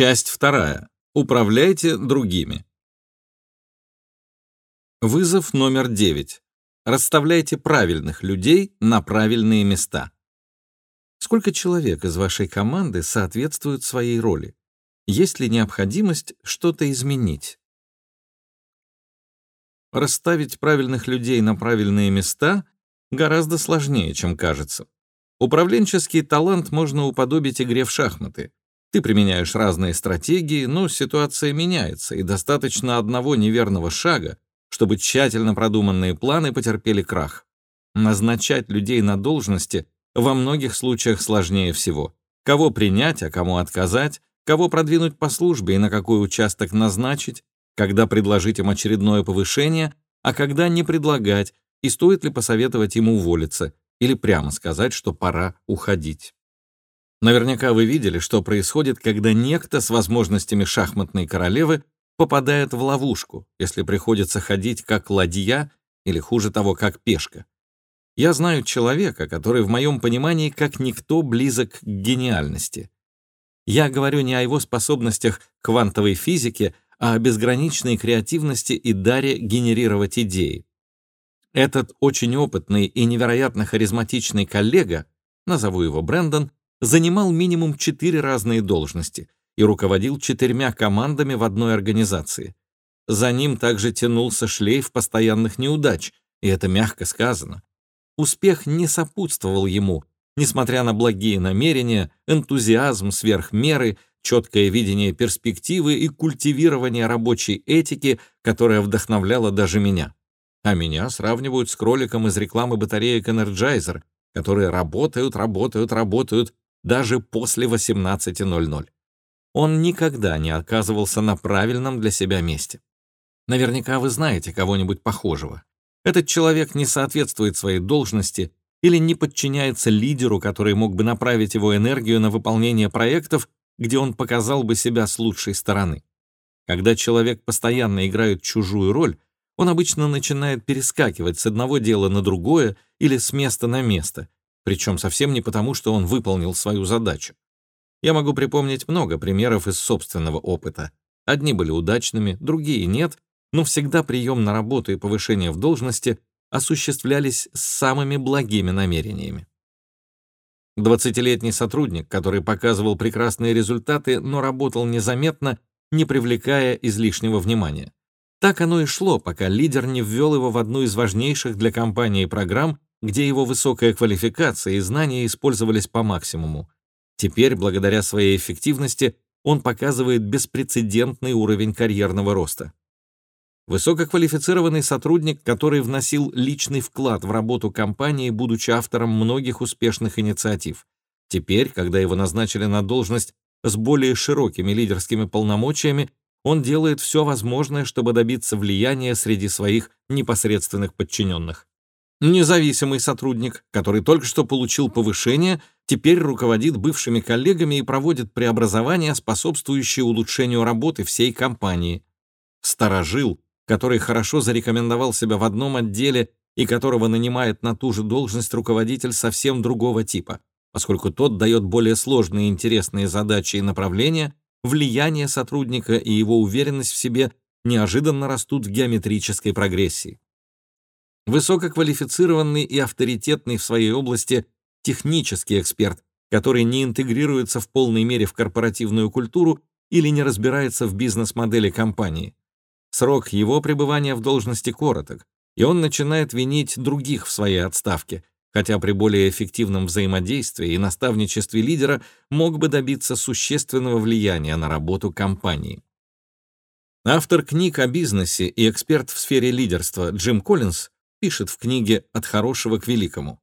Часть вторая. Управляйте другими. Вызов номер 9. Расставляйте правильных людей на правильные места. Сколько человек из вашей команды соответствуют своей роли? Есть ли необходимость что-то изменить? Расставить правильных людей на правильные места гораздо сложнее, чем кажется. Управленческий талант можно уподобить игре в шахматы. Ты применяешь разные стратегии, но ситуация меняется, и достаточно одного неверного шага, чтобы тщательно продуманные планы потерпели крах. Назначать людей на должности во многих случаях сложнее всего. Кого принять, а кому отказать, кого продвинуть по службе и на какой участок назначить, когда предложить им очередное повышение, а когда не предлагать, и стоит ли посоветовать ему уволиться, или прямо сказать, что пора уходить. Наверняка вы видели, что происходит, когда некто с возможностями шахматной королевы попадает в ловушку, если приходится ходить как ладья или, хуже того, как пешка. Я знаю человека, который в моем понимании как никто близок к гениальности. Я говорю не о его способностях квантовой физике, а о безграничной креативности и даре генерировать идеи. Этот очень опытный и невероятно харизматичный коллега, назову его Брэндон, занимал минимум четыре разные должности и руководил четырьмя командами в одной организации. За ним также тянулся шлейф постоянных неудач, и это мягко сказано. Успех не сопутствовал ему, несмотря на благие намерения, энтузиазм сверх меры, четкое видение перспективы и культивирование рабочей этики, которая вдохновляла даже меня. А меня сравнивают с кроликом из рекламы батареек Energizer, которые работают, работают, работают даже после 18.00. Он никогда не оказывался на правильном для себя месте. Наверняка вы знаете кого-нибудь похожего. Этот человек не соответствует своей должности или не подчиняется лидеру, который мог бы направить его энергию на выполнение проектов, где он показал бы себя с лучшей стороны. Когда человек постоянно играет чужую роль, он обычно начинает перескакивать с одного дела на другое или с места на место, причем совсем не потому, что он выполнил свою задачу. Я могу припомнить много примеров из собственного опыта. Одни были удачными, другие нет, но всегда прием на работу и повышение в должности осуществлялись с самыми благими намерениями. Двадцатилетний сотрудник, который показывал прекрасные результаты, но работал незаметно, не привлекая излишнего внимания. Так оно и шло, пока лидер не ввел его в одну из важнейших для компании программ, где его высокая квалификация и знания использовались по максимуму. Теперь, благодаря своей эффективности, он показывает беспрецедентный уровень карьерного роста. Высококвалифицированный сотрудник, который вносил личный вклад в работу компании, будучи автором многих успешных инициатив. Теперь, когда его назначили на должность с более широкими лидерскими полномочиями, он делает все возможное, чтобы добиться влияния среди своих непосредственных подчиненных. Независимый сотрудник, который только что получил повышение, теперь руководит бывшими коллегами и проводит преобразования, способствующие улучшению работы всей компании. Старожил, который хорошо зарекомендовал себя в одном отделе и которого нанимает на ту же должность руководитель совсем другого типа, поскольку тот дает более сложные и интересные задачи и направления, влияние сотрудника и его уверенность в себе неожиданно растут в геометрической прогрессии. Высококвалифицированный и авторитетный в своей области технический эксперт, который не интегрируется в полной мере в корпоративную культуру или не разбирается в бизнес-модели компании. Срок его пребывания в должности короток, и он начинает винить других в своей отставке, хотя при более эффективном взаимодействии и наставничестве лидера мог бы добиться существенного влияния на работу компании. Автор книг о бизнесе и эксперт в сфере лидерства Джим Коллинз пишет в книге «От хорошего к великому».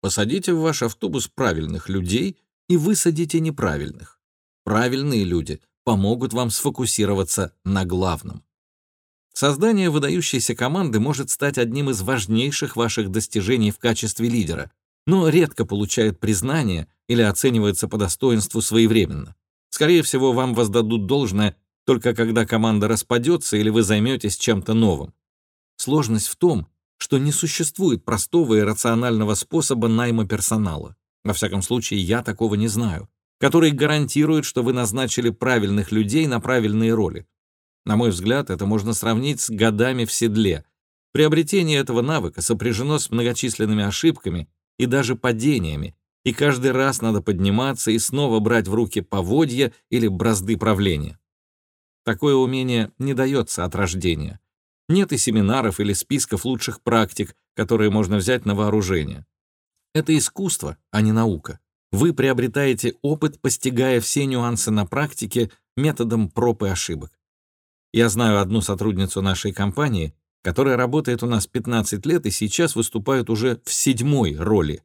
Посадите в ваш автобус правильных людей и высадите неправильных. Правильные люди помогут вам сфокусироваться на главном. Создание выдающейся команды может стать одним из важнейших ваших достижений в качестве лидера, но редко получает признание или оценивается по достоинству своевременно. Скорее всего, вам воздадут должное только когда команда распадется или вы займетесь чем-то новым. Сложность в том, что не существует простого и рационального способа найма персонала. Во всяком случае, я такого не знаю. который гарантирует, что вы назначили правильных людей на правильные роли. На мой взгляд, это можно сравнить с годами в седле. Приобретение этого навыка сопряжено с многочисленными ошибками и даже падениями, и каждый раз надо подниматься и снова брать в руки поводья или бразды правления. Такое умение не дается от рождения. Нет и семинаров или списков лучших практик, которые можно взять на вооружение. Это искусство, а не наука. Вы приобретаете опыт, постигая все нюансы на практике методом проб и ошибок. Я знаю одну сотрудницу нашей компании, которая работает у нас 15 лет и сейчас выступает уже в седьмой роли.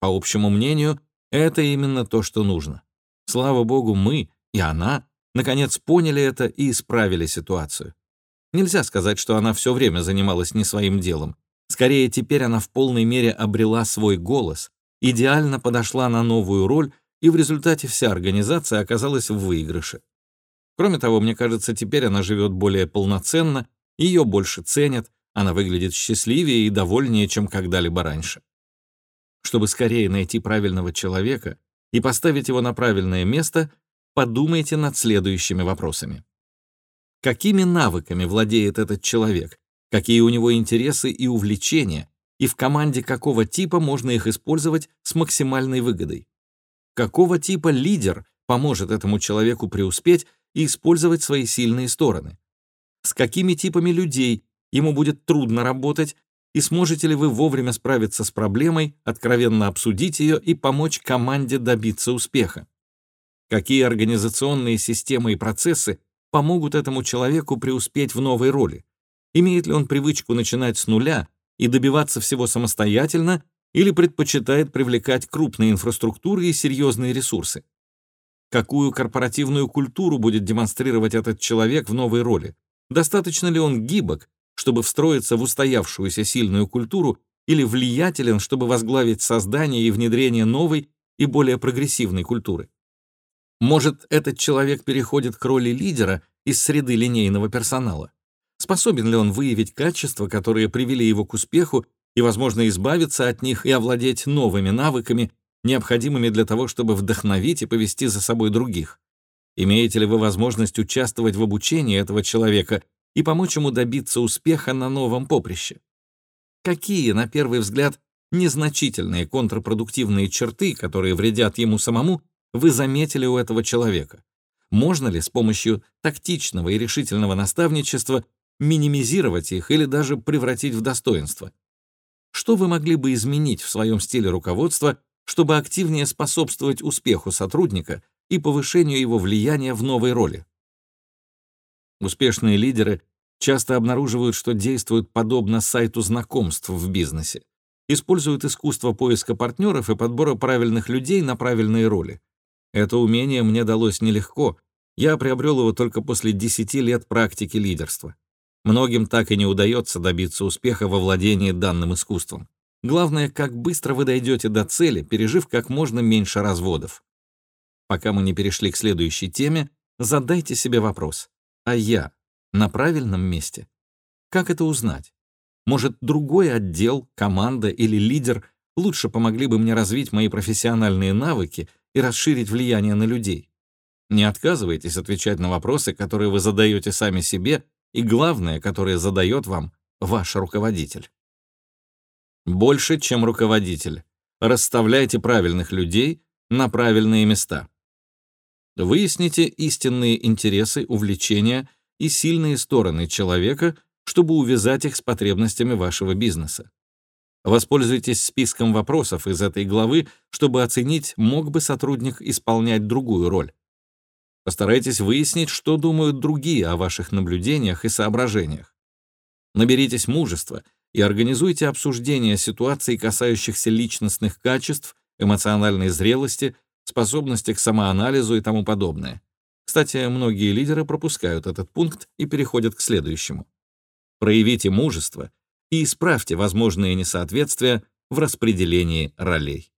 По общему мнению, это именно то, что нужно. Слава богу, мы и она наконец поняли это и исправили ситуацию. Нельзя сказать, что она все время занималась не своим делом. Скорее, теперь она в полной мере обрела свой голос, идеально подошла на новую роль, и в результате вся организация оказалась в выигрыше. Кроме того, мне кажется, теперь она живет более полноценно, ее больше ценят, она выглядит счастливее и довольнее, чем когда-либо раньше. Чтобы скорее найти правильного человека и поставить его на правильное место, подумайте над следующими вопросами. Какими навыками владеет этот человек? Какие у него интересы и увлечения? И в команде какого типа можно их использовать с максимальной выгодой? Какого типа лидер поможет этому человеку преуспеть и использовать свои сильные стороны? С какими типами людей ему будет трудно работать, и сможете ли вы вовремя справиться с проблемой, откровенно обсудить ее и помочь команде добиться успеха? Какие организационные системы и процессы помогут этому человеку преуспеть в новой роли? Имеет ли он привычку начинать с нуля и добиваться всего самостоятельно, или предпочитает привлекать крупные инфраструктуры и серьезные ресурсы? Какую корпоративную культуру будет демонстрировать этот человек в новой роли? Достаточно ли он гибок, чтобы встроиться в устоявшуюся сильную культуру, или влиятелен, чтобы возглавить создание и внедрение новой и более прогрессивной культуры? Может, этот человек переходит к роли лидера из среды линейного персонала? Способен ли он выявить качества, которые привели его к успеху, и, возможно, избавиться от них и овладеть новыми навыками, необходимыми для того, чтобы вдохновить и повести за собой других? Имеете ли вы возможность участвовать в обучении этого человека и помочь ему добиться успеха на новом поприще? Какие, на первый взгляд, незначительные контрпродуктивные черты, которые вредят ему самому, вы заметили у этого человека? Можно ли с помощью тактичного и решительного наставничества минимизировать их или даже превратить в достоинство? Что вы могли бы изменить в своем стиле руководства, чтобы активнее способствовать успеху сотрудника и повышению его влияния в новой роли? Успешные лидеры часто обнаруживают, что действуют подобно сайту знакомств в бизнесе, используют искусство поиска партнеров и подбора правильных людей на правильные роли. Это умение мне далось нелегко, я приобрел его только после 10 лет практики лидерства. Многим так и не удается добиться успеха во владении данным искусством. Главное, как быстро вы дойдете до цели, пережив как можно меньше разводов. Пока мы не перешли к следующей теме, задайте себе вопрос. А я на правильном месте? Как это узнать? Может, другой отдел, команда или лидер лучше помогли бы мне развить мои профессиональные навыки и расширить влияние на людей. Не отказывайтесь отвечать на вопросы, которые вы задаете сами себе, и главное, которые задает вам ваш руководитель. Больше, чем руководитель. Расставляйте правильных людей на правильные места. Выясните истинные интересы, увлечения и сильные стороны человека, чтобы увязать их с потребностями вашего бизнеса. Воспользуйтесь списком вопросов из этой главы, чтобы оценить, мог бы сотрудник исполнять другую роль. Постарайтесь выяснить, что думают другие о ваших наблюдениях и соображениях. Наберитесь мужества и организуйте обсуждение ситуаций, касающихся личностных качеств, эмоциональной зрелости, способности к самоанализу и тому подобное. Кстати, многие лидеры пропускают этот пункт и переходят к следующему. Проявите мужество и исправьте возможные несоответствия в распределении ролей.